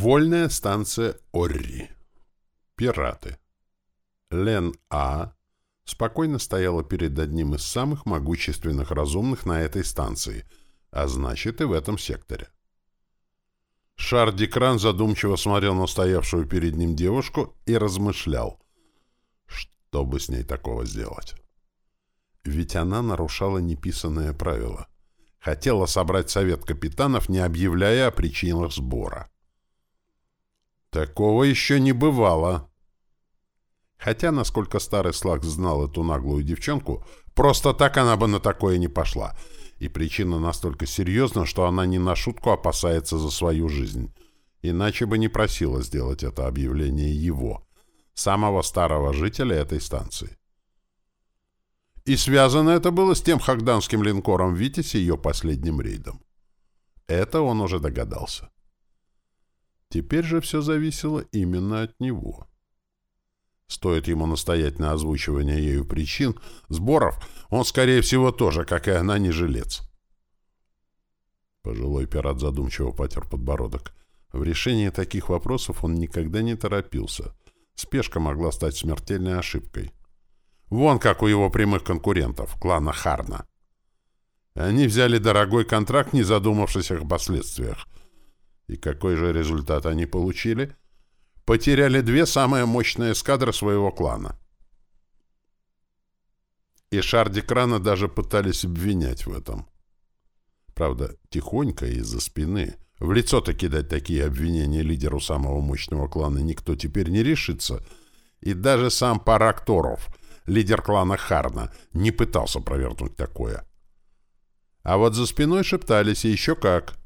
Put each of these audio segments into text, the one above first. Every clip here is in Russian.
Вольная станция Орри. Пираты. Лен А. спокойно стояла перед одним из самых могущественных разумных на этой станции, а значит и в этом секторе. Шарди-кран задумчиво смотрел на стоявшую перед ним девушку и размышлял, что бы с ней такого сделать. Ведь она нарушала неписанное правило. Хотела собрать совет капитанов, не объявляя о причинах сбора. Такого еще не бывало. Хотя, насколько старый Слаг знал эту наглую девчонку, просто так она бы на такое не пошла. И причина настолько серьезна, что она не на шутку опасается за свою жизнь. Иначе бы не просила сделать это объявление его, самого старого жителя этой станции. И связано это было с тем хагданским линкором «Витязь» и ее последним рейдом. Это он уже догадался. Теперь же все зависело именно от него. Стоит ему настоять на озвучивание ею причин, сборов, он, скорее всего, тоже, как и она, не жилец. Пожилой пират задумчиво потер подбородок. В решении таких вопросов он никогда не торопился. Спешка могла стать смертельной ошибкой. Вон как у его прямых конкурентов, клана Харна. Они взяли дорогой контракт, не задумавшись о последствиях — и какой же результат они получили? Потеряли две самые мощные эскадры своего клана. И Шарди Крана даже пытались обвинять в этом. Правда, тихонько из-за спины. В лицо-то кидать такие обвинения лидеру самого мощного клана никто теперь не решится. И даже сам Паракторов, лидер клана Харна, не пытался провернуть такое. А вот за спиной шептались, и еще как.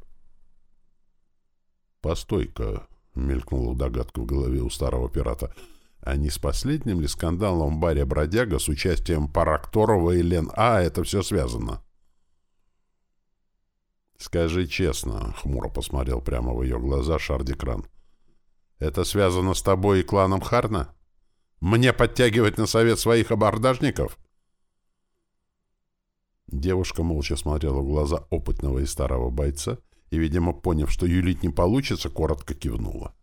«Постой-ка», — мелькнула догадка в голове у старого пирата, «а не с последним ли скандалом в баре «Бродяга» с участием Паракторова и Лен А это все связано?» «Скажи честно», — хмуро посмотрел прямо в ее глаза Шардикран. «Это связано с тобой и кланом Харна? Мне подтягивать на совет своих абордажников?» Девушка молча смотрела в глаза опытного и старого бойца — и, видимо, поняв, что юлить не получится, коротко кивнула.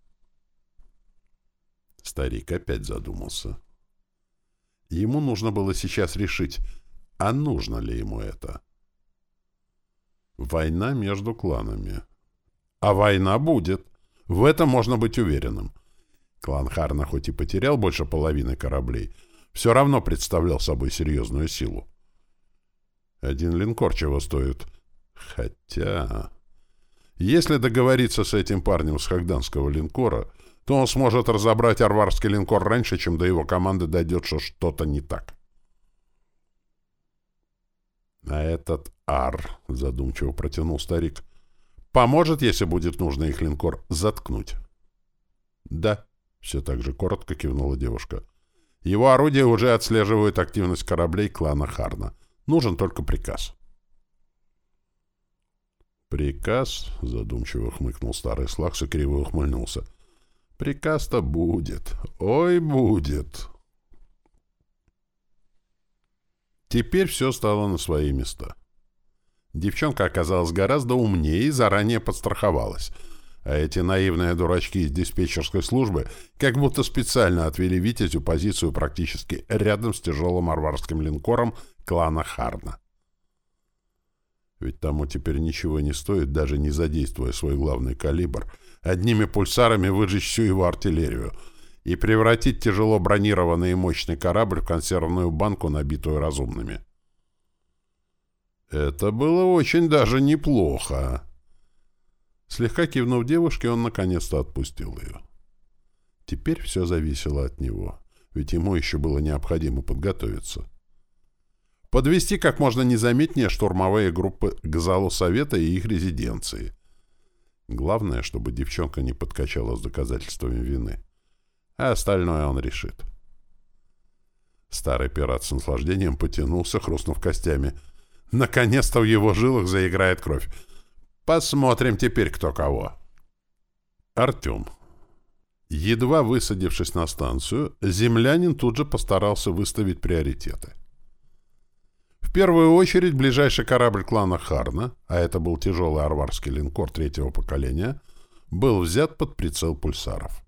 Старик опять задумался. Ему нужно было сейчас решить, а нужно ли ему это. Война между кланами. А война будет. В этом можно быть уверенным. Клан Харна хоть и потерял больше половины кораблей, все равно представлял собой серьезную силу. Один линкор чего стоит. Хотя... Если договориться с этим парнем с хагданского линкора, то он сможет разобрать арварский линкор раньше, чем до его команды дойдет, что что-то не так. А этот ар, задумчиво протянул старик, поможет, если будет нужно их линкор заткнуть. Да, все так же коротко кивнула девушка. Его орудия уже отслеживают активность кораблей клана Харна. Нужен только приказ. «Приказ?» — задумчиво хмыкнул старый Слакс и криво ухмыльнулся. «Приказ-то будет. Ой, будет!» Теперь все стало на свои места. Девчонка оказалась гораздо умнее и заранее подстраховалась. А эти наивные дурачки из диспетчерской службы как будто специально отвели Витязю позицию практически рядом с тяжелым арварским линкором клана Харна. Ведь тому теперь ничего не стоит, даже не задействуя свой главный калибр, одними пульсарами выжечь всю его артиллерию и превратить тяжело бронированный и мощный корабль в консервную банку, набитую разумными. Это было очень даже неплохо. Слегка кивнув девушке, он наконец-то отпустил ее. Теперь все зависело от него, ведь ему еще было необходимо подготовиться подвести как можно незаметнее штурмовые группы к залу совета и их резиденции. Главное, чтобы девчонка не подкачала с доказательствами вины. А остальное он решит. Старый пират с наслаждением потянулся, хрустнув костями. Наконец-то в его жилах заиграет кровь. Посмотрим теперь, кто кого. Артем. Едва высадившись на станцию, землянин тут же постарался выставить приоритеты. Первую очередь ближайший корабль клана Харна, а это был тяжелый арварский линкор третьего поколения, был взят под прицел пульсаров.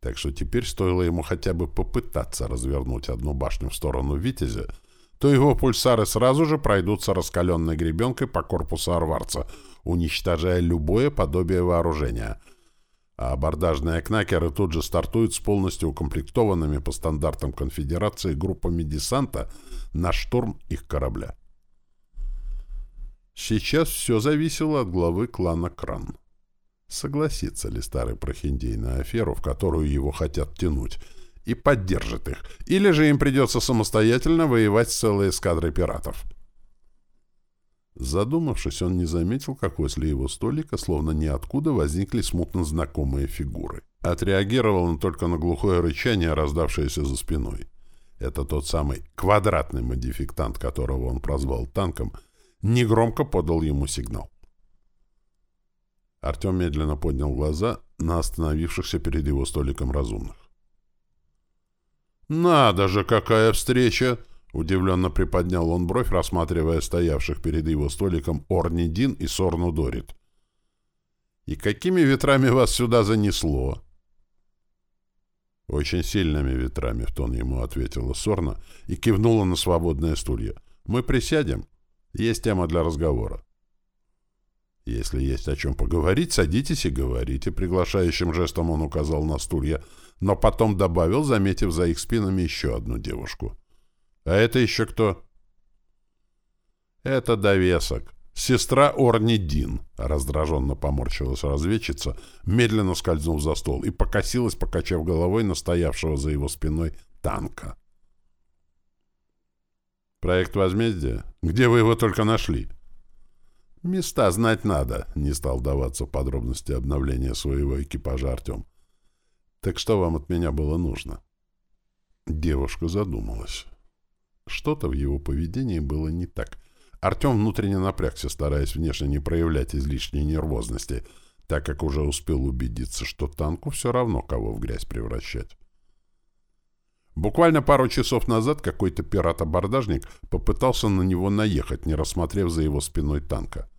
Так что теперь стоило ему хотя бы попытаться развернуть одну башню в сторону «Витязя», то его пульсары сразу же пройдутся раскаленной гребенкой по корпусу арварца, уничтожая любое подобие вооружения. А абордажные кнакеры тут же стартуют с полностью укомплектованными по стандартам конфедерации группами десанта на штурм их корабля. Сейчас все зависело от главы клана Кран. Согласится ли старый прохиндей на аферу, в которую его хотят тянуть, и поддержит их, или же им придется самостоятельно воевать с целой эскадрой пиратов. Задумавшись, он не заметил, как возле его столика, словно ниоткуда, возникли смутно знакомые фигуры. Отреагировал он только на глухое рычание, раздавшееся за спиной. Это тот самый квадратный модификтант, которого он прозвал танком, негромко подал ему сигнал. Артем медленно поднял глаза на остановившихся перед его столиком разумных. «Надо же, какая встреча!» — удивленно приподнял он бровь, рассматривая стоявших перед его столиком Орни Дин и Сорну Дорит. «И какими ветрами вас сюда занесло?» «Очень сильными ветрами», — в тон ему ответила Сорна и кивнула на свободное стулья. «Мы присядем. Есть тема для разговора». «Если есть о чем поговорить, садитесь и говорите», — приглашающим жестом он указал на стулья, но потом добавил, заметив за их спинами еще одну девушку. «А это еще кто?» «Это довесок. Сестра Орни Дин», — раздраженно поморщилась разведчица, медленно скользнув за стол и покосилась, покачав головой на стоявшего за его спиной танка. «Проект возмездия? Где вы его только нашли?» «Места знать надо», — не стал даваться подробности обновления своего экипажа Артем. «Так что вам от меня было нужно?» Девушка задумалась. Что-то в его поведении было не так. Артем внутренне напрягся, стараясь внешне не проявлять излишней нервозности, так как уже успел убедиться, что танку все равно кого в грязь превращать. Буквально пару часов назад какой-то пират-абордажник попытался на него наехать, не рассмотрев за его спиной танка.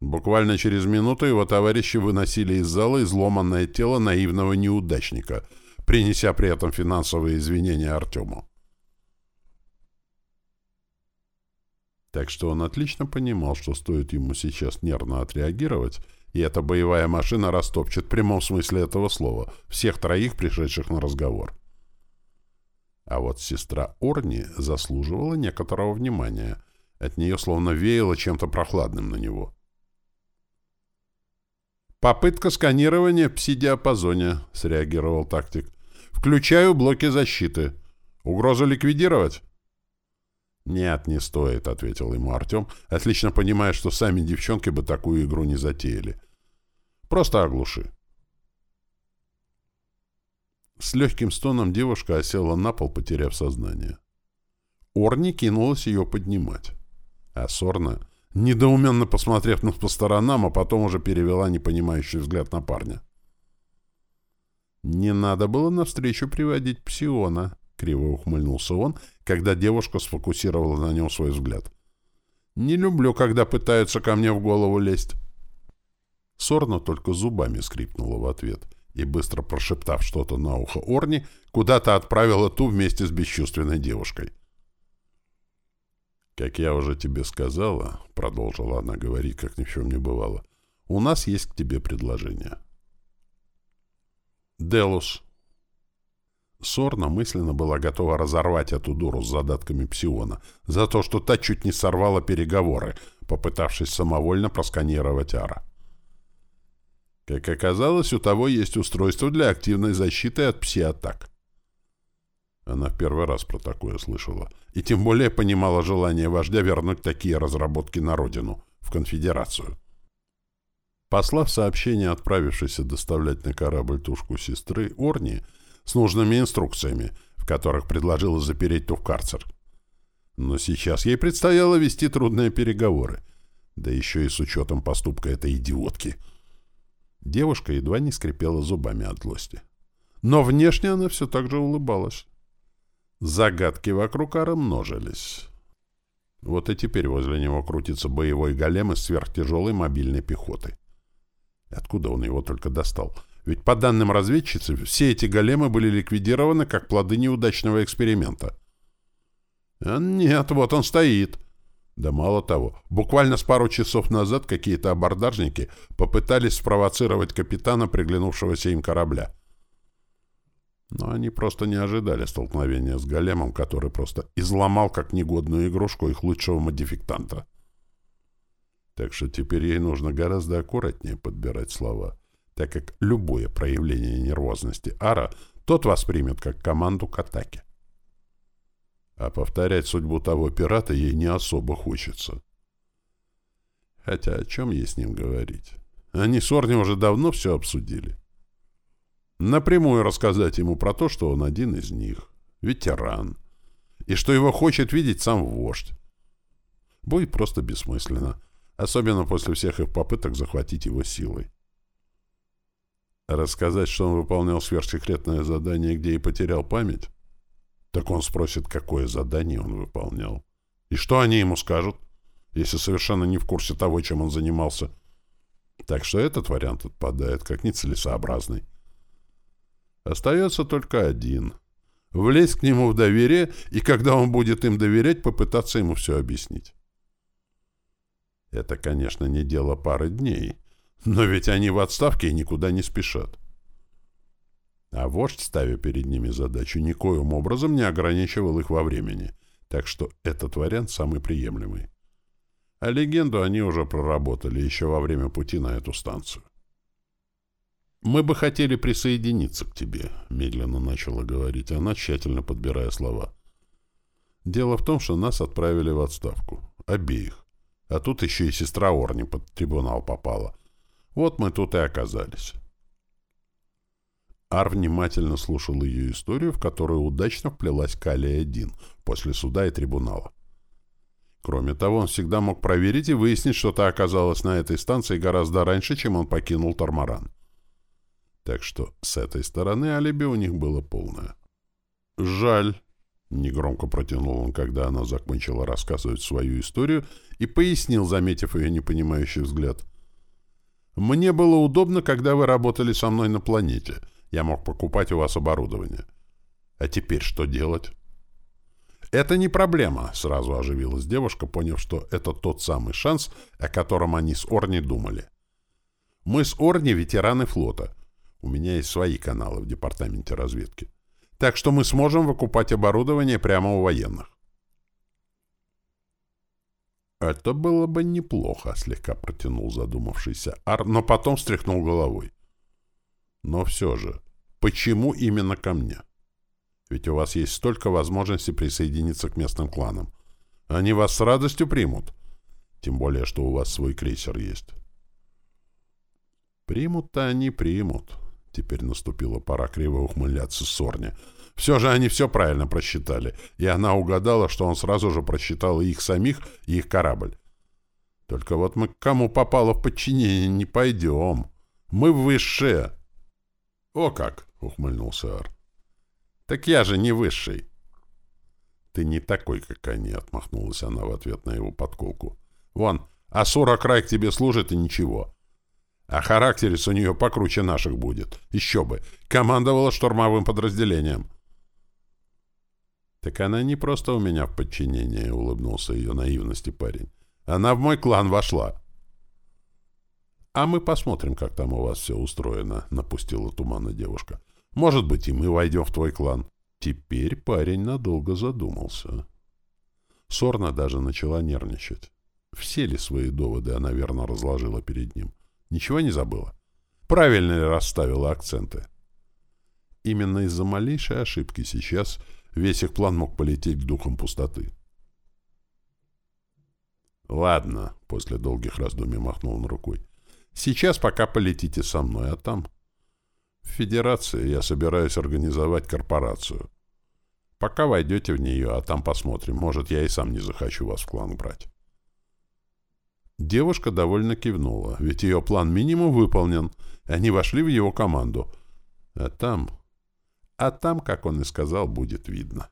Буквально через минуту его товарищи выносили из зала изломанное тело наивного неудачника, принеся при этом финансовые извинения Артему. Так что он отлично понимал, что стоит ему сейчас нервно отреагировать, и эта боевая машина растопчет в прямом смысле этого слова всех троих, пришедших на разговор. А вот сестра Орни заслуживала некоторого внимания. От нее словно веяло чем-то прохладным на него. «Попытка сканирования в пси-диапазоне», — среагировал тактик. «Включаю блоки защиты. Угрозу ликвидировать?» «Нет, не стоит», — ответил ему Артем, отлично понимая, что сами девчонки бы такую игру не затеяли. «Просто оглуши». С легким стоном девушка осела на пол, потеряв сознание. Орни кинулась ее поднимать. А Сорна недоуменно посмотрев на по сторонам, а потом уже перевела непонимающий взгляд на парня. «Не надо было навстречу приводить Псиона», — криво ухмыльнулся он, когда девушка сфокусировала на нем свой взгляд. «Не люблю, когда пытаются ко мне в голову лезть». Сорна только зубами скрипнула в ответ и, быстро прошептав что-то на ухо Орни, куда-то отправила ту вместе с бесчувственной девушкой. «Как я уже тебе сказала», — продолжила она говорить, как ни в чем не бывало, — «у нас есть к тебе предложение». «Делус». Сорна мысленно была готова разорвать эту дуру с задатками псиона за то, что та чуть не сорвала переговоры, попытавшись самовольно просканировать Ара. Как оказалось, у того есть устройство для активной защиты от пси-атак. Она в первый раз про такое слышала. И тем более понимала желание вождя вернуть такие разработки на родину, в конфедерацию. Послав сообщение, отправившейся доставлять на корабль тушку сестры Орни с нужными инструкциями, в которых предложила запереть ту в карцер. Но сейчас ей предстояло вести трудные переговоры, да еще и с учетом поступка этой идиотки. Девушка едва не скрипела зубами от злости. Но внешне она все так же улыбалась. Загадки вокруг Ара множились. Вот и теперь возле него крутится боевой голем из сверхтяжелой мобильной пехоты. Откуда он его только достал? Ведь по данным разведчицы, все эти големы были ликвидированы как плоды неудачного эксперимента. А нет, вот он стоит. Да мало того, буквально с пару часов назад какие-то абордажники попытались спровоцировать капитана приглянувшегося им корабля. Но они просто не ожидали столкновения с големом, который просто изломал как негодную игрушку их лучшего модификтанта. Так что теперь ей нужно гораздо аккуратнее подбирать слова, так как любое проявление нервозности Ара тот воспримет как команду к атаке. А повторять судьбу того пирата ей не особо хочется. Хотя о чем ей с ним говорить? Они с Орни уже давно все обсудили. Напрямую рассказать ему про то, что он один из них, ветеран, и что его хочет видеть сам вождь. Будет просто бессмысленно, особенно после всех их попыток захватить его силой. Рассказать, что он выполнял сверхсекретное задание, где и потерял память? Так он спросит, какое задание он выполнял. И что они ему скажут, если совершенно не в курсе того, чем он занимался? Так что этот вариант отпадает, как нецелесообразный. Остается только один. Влезть к нему в доверие, и когда он будет им доверять, попытаться ему все объяснить. Это, конечно, не дело пары дней, но ведь они в отставке и никуда не спешат. А вождь, ставя перед ними задачу, никоим образом не ограничивал их во времени, так что этот вариант самый приемлемый. А легенду они уже проработали еще во время пути на эту станцию. «Мы бы хотели присоединиться к тебе», — медленно начала говорить она, тщательно подбирая слова. «Дело в том, что нас отправили в отставку. Обеих. А тут еще и сестра Орни под трибунал попала. Вот мы тут и оказались». Ар внимательно слушал ее историю, в которую удачно вплелась Калия-1 после суда и трибунала. Кроме того, он всегда мог проверить и выяснить, что та оказалась на этой станции гораздо раньше, чем он покинул Тормаран. Так что с этой стороны алиби у них было полное. «Жаль», — негромко протянул он, когда она закончила рассказывать свою историю и пояснил, заметив ее непонимающий взгляд. «Мне было удобно, когда вы работали со мной на планете. Я мог покупать у вас оборудование. А теперь что делать?» «Это не проблема», — сразу оживилась девушка, поняв, что это тот самый шанс, о котором они с Орни думали. «Мы с Орни — ветераны флота». У меня есть свои каналы в департаменте разведки. Так что мы сможем выкупать оборудование прямо у военных. «Это было бы неплохо», — слегка протянул задумавшийся Ар, но потом встряхнул головой. «Но все же, почему именно ко мне? Ведь у вас есть столько возможностей присоединиться к местным кланам. Они вас с радостью примут. Тем более, что у вас свой крейсер есть». «Примут-то они примут», Теперь наступила пора криво ухмыляться Сорне. Все же они все правильно просчитали, и она угадала, что он сразу же просчитал и их самих, и их корабль. Только вот мы к кому попало в подчинение не пойдем. Мы высшие. — О как! — ухмыльнулся Ар. — Так я же не высший. — Ты не такой, как они, — отмахнулась она в ответ на его подколку. — Вон, Асура край к тебе служит, и ничего. А характерец у нее покруче наших будет. Еще бы. Командовала штурмовым подразделением. Так она не просто у меня в подчинении, улыбнулся ее наивности парень. Она в мой клан вошла. А мы посмотрим, как там у вас все устроено, напустила тумана девушка. Может быть, и мы войдем в твой клан. Теперь парень надолго задумался. Сорна даже начала нервничать. Все ли свои доводы она верно разложила перед ним? — Ничего не забыла? Правильно ли расставила акценты? Именно из-за малейшей ошибки сейчас весь их план мог полететь к духам пустоты. «Ладно», — после долгих раздумий махнул он рукой. «Сейчас пока полетите со мной, а там...» «В Федерации я собираюсь организовать корпорацию. Пока войдете в нее, а там посмотрим. Может, я и сам не захочу вас в клан брать». Девушка довольно кивнула, ведь ее план минимум выполнен. Они вошли в его команду. А там... А там, как он и сказал, будет видно.